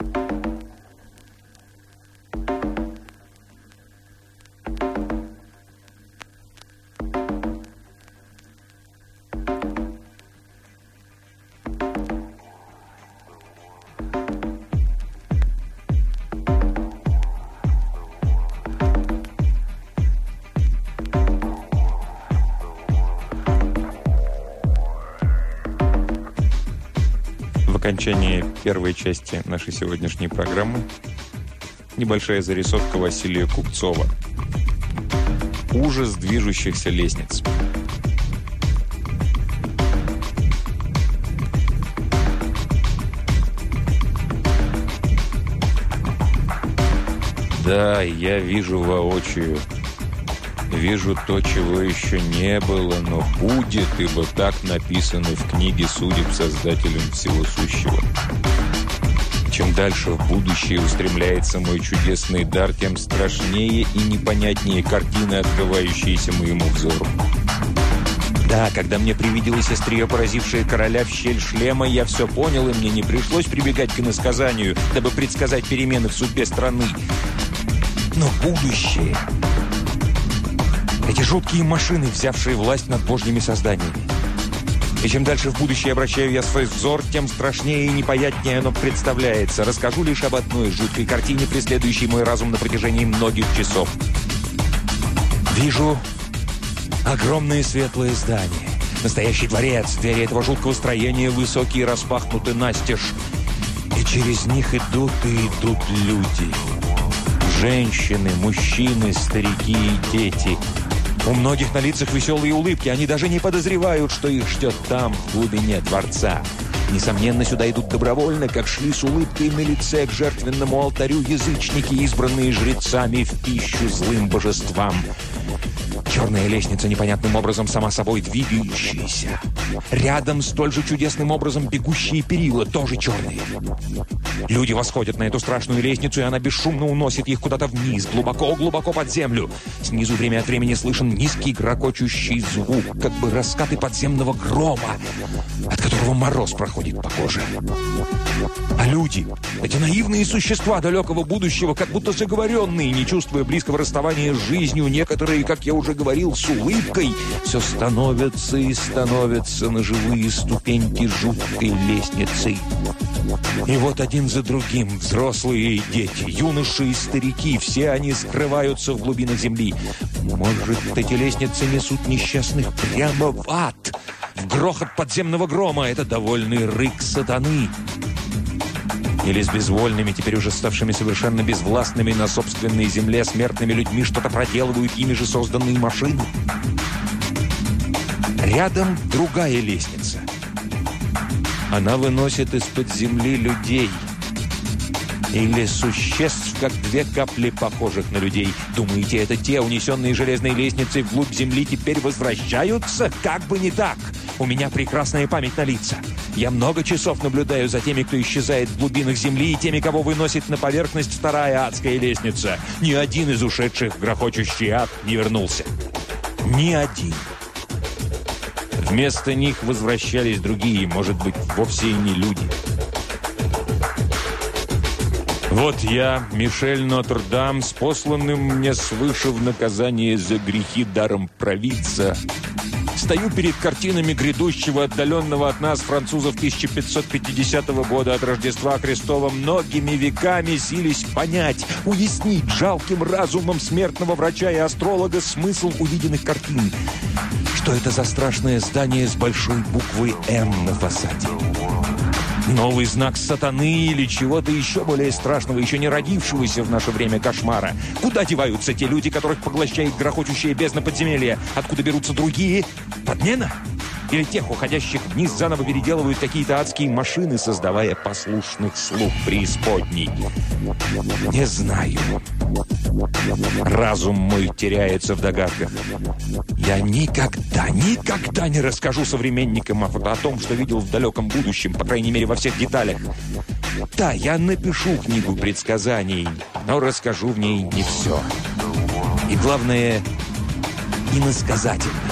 you окончании первой части нашей сегодняшней программы небольшая зарисовка Василия Купцова. Ужас движущихся лестниц. Да, я вижу воочию Вижу то, чего еще не было, но будет, ибо так написано в книге судеб Создателем Всего Сущего. Чем дальше в будущее устремляется мой чудесный дар, тем страшнее и непонятнее картины, открывающиеся моему взору. Да, когда мне привиделось острие, поразившее короля в щель шлема, я все понял, и мне не пришлось прибегать к иносказанию, дабы предсказать перемены в судьбе страны. Но будущее эти жуткие машины, взявшие власть над божьими созданиями. И чем дальше в будущее обращаю я свой взор, тем страшнее и непонятнее оно представляется. Расскажу лишь об одной жуткой картине, преследующей мой разум на протяжении многих часов. Вижу огромные светлые здания. Настоящий дворец. Двери этого жуткого строения высокие, распахнуты настежь. И через них идут и идут люди. Женщины, мужчины, старики и дети – у многих на лицах веселые улыбки. Они даже не подозревают, что их ждет там, в глубине дворца. Несомненно, сюда идут добровольно, как шли с улыбкой на лице к жертвенному алтарю язычники, избранные жрецами в пищу злым божествам. Черная лестница непонятным образом сама собой двигающаяся. Рядом столь же чудесным образом бегущие перила, тоже черные. Люди восходят на эту страшную лестницу, и она бесшумно уносит их куда-то вниз, глубоко-глубоко под землю. Снизу время от времени слышен низкий грохочущий звук, как бы раскаты подземного грома, от которого мороз проходит по коже. А люди, эти наивные существа далекого будущего, как будто заговоренные, не чувствуя близкого расставания с жизнью, некоторые, как я уже говорил, с улыбкой, все становятся и становятся на живые ступеньки жуткой лестницы. И вот один за другим взрослые и дети, юноши и старики, все они скрываются в глубинах земли. Может, эти лестницы несут несчастных прямо в ад, в грохот подземного грома. Это довольный рык сатаны. Или с безвольными, теперь уже ставшими совершенно безвластными на собственной земле смертными людьми что-то проделывают ими же созданные машины. Рядом другая лестница. Она выносит из-под земли людей. Или существ, как две капли, похожих на людей. Думаете, это те, унесенные железной лестницей вглубь земли, теперь возвращаются? Как бы не так! У меня прекрасная память на лица. Я много часов наблюдаю за теми, кто исчезает в глубинах земли, и теми, кого выносит на поверхность вторая адская лестница. Ни один из ушедших в грохочущий ад не вернулся. Ни один. Вместо них возвращались другие, может быть, вовсе и не люди. Вот я, Мишель Нотр-Дам, с посланным мне свыше в наказание за грехи даром провидца, Стою перед картинами грядущего, отдаленного от нас французов 1550 года от Рождества Христова, многими веками сились понять, уяснить жалким разумом смертного врача и астролога смысл увиденных картин. Что это за страшное здание с большой буквой «М» на фасаде? Новый знак сатаны или чего-то еще более страшного, еще не родившегося в наше время кошмара. Куда деваются те люди, которых поглощает грохочущая бездна подземелья? Откуда берутся другие? Подмена? Или тех, уходящих вниз, заново переделывают какие-то адские машины, создавая послушных слуг преисподней? Не знаю. Разум мой теряется в догадках. Я никогда, никогда не расскажу современникам о том, что видел в далеком будущем, по крайней мере, во всех деталях. Да, я напишу книгу предсказаний, но расскажу в ней не все. И главное, иносказательно.